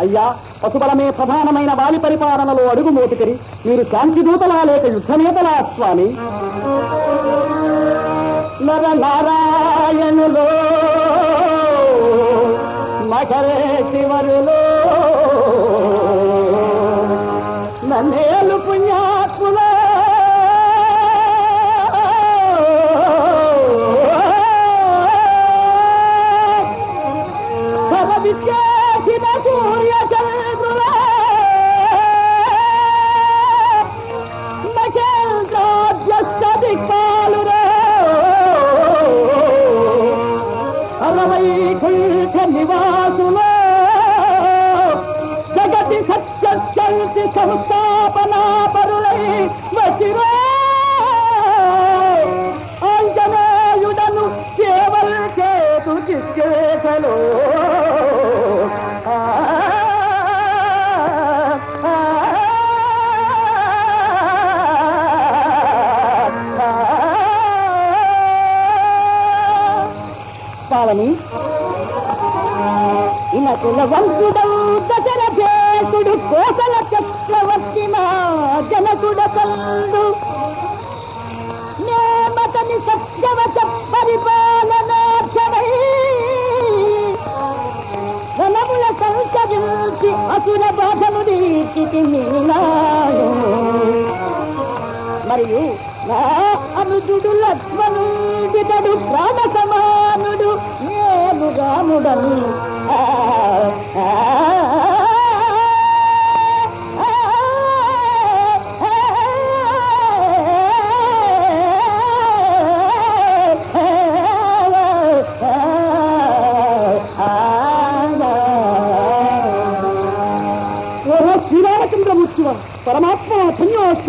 అయ్యా పశుబలమే ప్రధానమైన వాలి పరిపాలనలో అడుగు మోటుకరి మీరు శాంతిదూతలా లేక యుద్ధనేతలా స్వామి. నర నారాయణులో మకరే శివరులో ساكن سوريا شمال జనకుడ కందు నేమతని సత్యవశ పరిపాలనార్థమై ధనముల సంచరించి అసుర బాధను నీటికి నీనాడు మరియు నా అనుజుడు లక్ష్మణుడితడు ప్రాణ సమానుడు నేను రాముడను ఆ,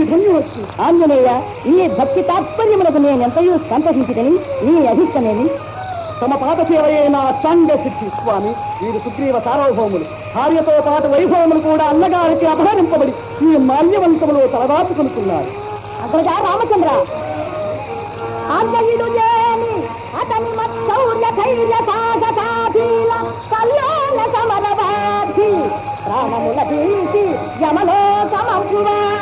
ధన్యోస్మి ధన్యోస్మి ఆంజనేయ నీ భక్తి తాత్పర్యములకు నేనెంతయో సంతసించుదని నీ అధిష్టమేమి తమ పాత సేవయే నా సాంగ సిద్ధి స్వామి వీరు సుగ్రీవ సార్వభౌములు. భార్యతో పాటు వైభవములు కూడా అన్నగారికి అపహరింపబడి ఈ మాల్యవంతములో తలదాచుకుంటున్నారు అక్కడిగా రామచంద్ర! ఆంజనేయుడు లేని అతని మత్సౌర్య ధైర్య సాగసాధీల కల్లోల సమరవాధి ప్రాణముల తీసి యమలోకమంపువాద దుష్టవాలిని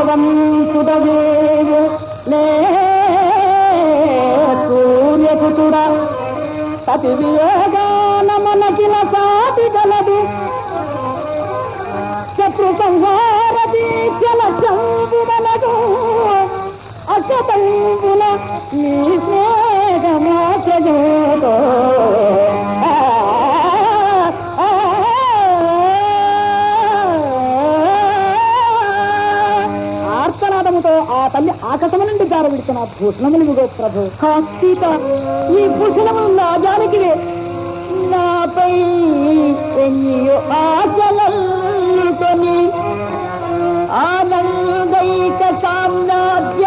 సూర్యవంశుడవేవు నే సూర్యపుతుడ సతి వియోగాన మనకిన సాటి గలదు శత్రు సంహార దీక్షల చంపు మనకు అశతంబున నీ స్నేహమాచజోతో ఆ తల్లి ఆకాశము నుండి జారవిడుతున్న భూషణములు ప్రభు. సీత ఈ భూషణములు నా జానకివే నాపై ఎన్నియో ఆనందైక సామ్రాజ్య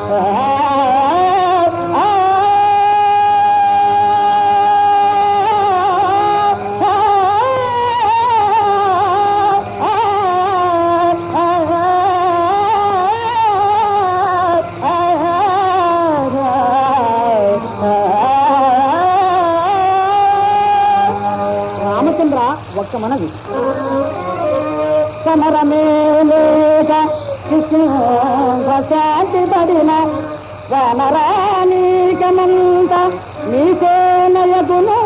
రామచంద్ర ఒక్క మనవి సమరమేలేక శాంతి పడిన వనరానీకమంత నీసేనయగును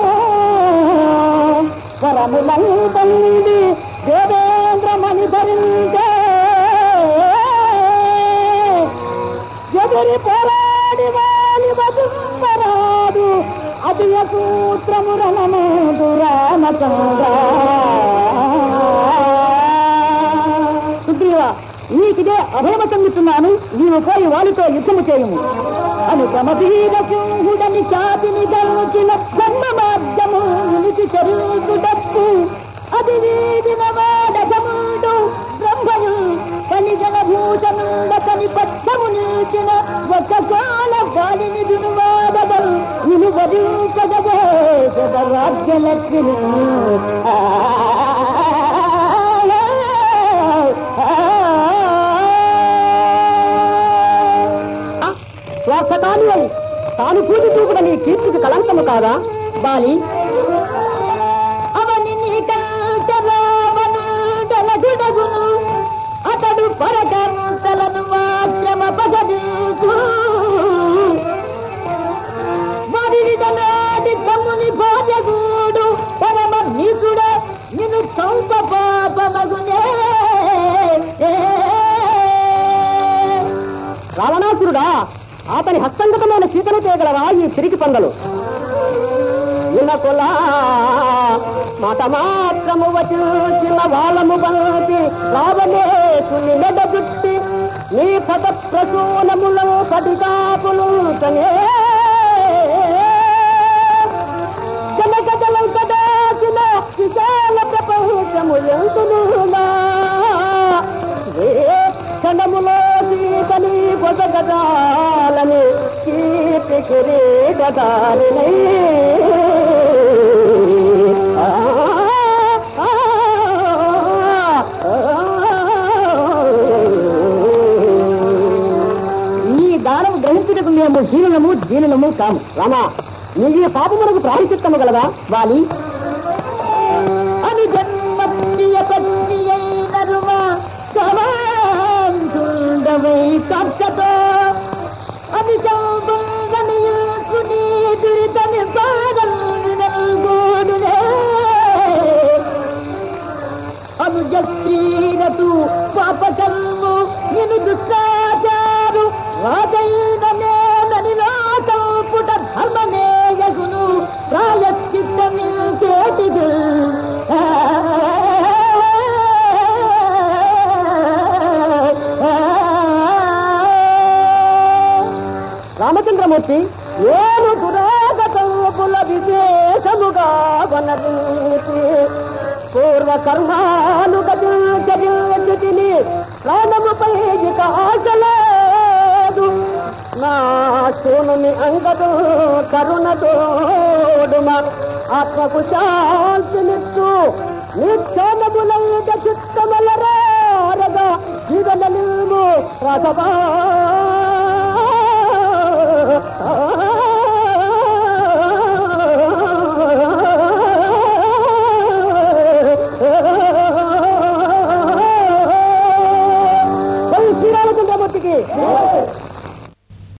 స్వరములంతంది దేవేంద్రమణి ధరించే ఎదురి పోరాడి వాలి వదుంబరాదు అది సూత్రము రణమోదు రామచంద్ర సుగ్రీవ నీకిదే అభయమతంగుతున్నాను నీవు పోయి వాళ్ళతో యుద్ధము చేయము. అని అనుగమధీర సింహుడని చాతిని గల్చిన బ్రహ్మ మార్గము నిలిచి చరుకుటప్పు అది వీడిన వాడముడు బ్రహ్మయు కలిగన భూషణుండకని పచ్చము నిలిచిన ఒక కాల గాలిని దును రాజ్యలక్ష్మి. స్వార్థకాలు అని తాను పూజ చూపుడ నీ కీర్తికి కలంకము కాదా? బాలి అతని హస్తంగతమైన సీతను చేయగలరా ఈ చిరికి పందలు? వినకులా మాట మాత్రము వచ్చిన వాళ్ళము బంతి రావలేసుని మెడబుట్టి నీ పద ప్రసూనములు పదికాపులు తనే జనగదలం కదాచిన విశాల ప్రపంచము ఎంతునునా ఏ క్షణములో సీతని పొసగదాలని కీర్తి కిరీటదారిని నీ దానం గ్రహించుటకు మేము హీనులము దీనులము కాము రామా నీ పాపమునకు ప్రాయచిత్తము గలదా వాలి అని జన్మ ప్రియ స్త్రీరతు పాపకల్ము నిను దుష్టాచారు. రాజైన నేనని నా కల్పుట ధర్మనేయగును ప్రాయశ్చిత్తమి చేటిది. రామచంద్రమూర్తి ఏను పురాగతముల విశేషముగా వనరీతి పూర్వకర్మాలు కర్మాలు ప్రాణముపై ఇక ఆశలేదు నా సోనుని అంగదు కరుణతోడుమ ఆత్మకు శాంతినిచ్చు నిక్షోణములైన చిత్తమలరారగా జీవన నిల్ము